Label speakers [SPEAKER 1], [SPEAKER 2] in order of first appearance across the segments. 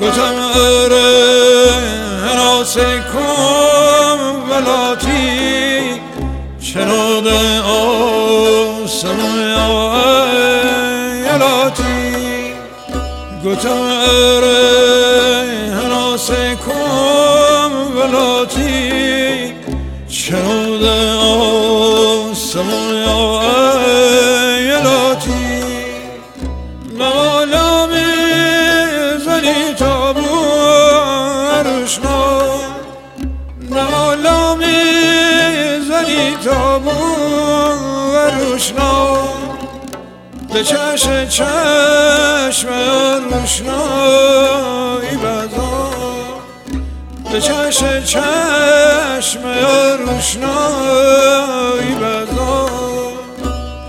[SPEAKER 1] گفتم اره حراس کم ولاتی. شنوده آسمون یلاتی. گفتم اره عروشنا به چش چشم روشنایی بزا. به چش چشم روشنایی بزا.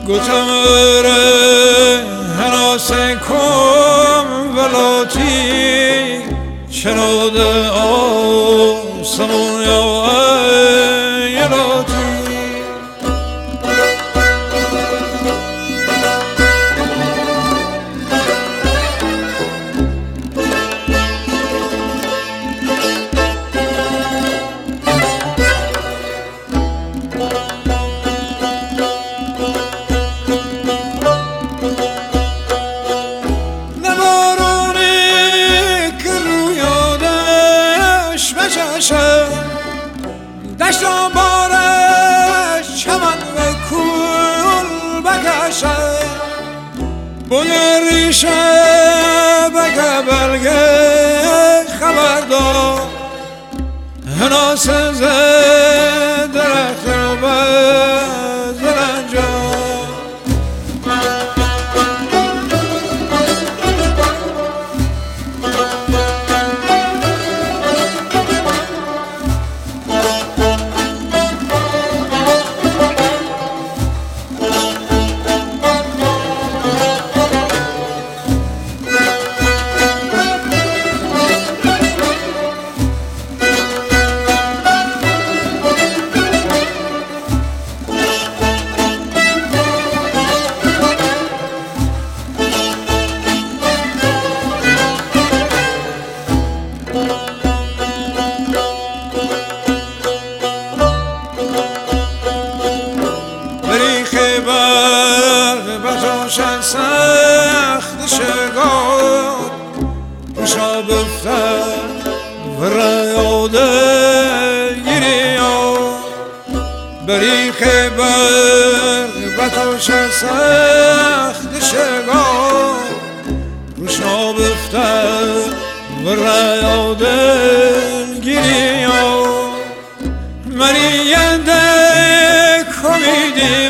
[SPEAKER 1] گتم اره حراس کم ولاتی. شنوده آسمون یا دشت چمن و کول بکشه. بوی ریشه بگه بلگه خبردار. هناس دل گیریا بری خبر بتاش سخت شگا روشنا بختر و ریا دل گیریا مری ینده کمیدی